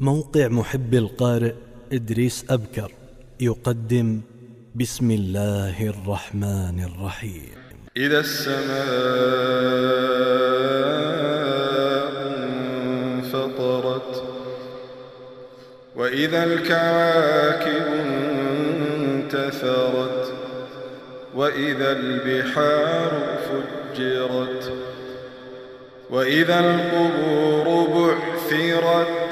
موقع محب القارئ إدريس أبكر يقدم بسم الله الرحمن الرحيم. إذا السماء انفطرت وإذا الكواكب انتثرت وإذا البحار فجرت وإذا القبور بعثرت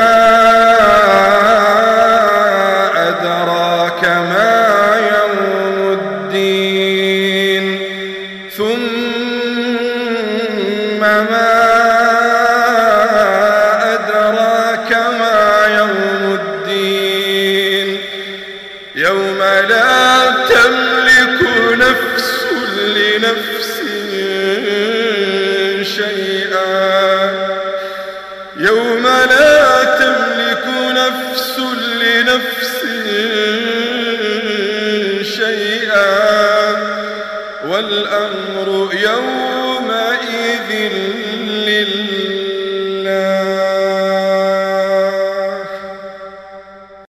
لنفس شيئا. يوم لا تملك نفس لنفس شيئا. والأمر يومئذ لله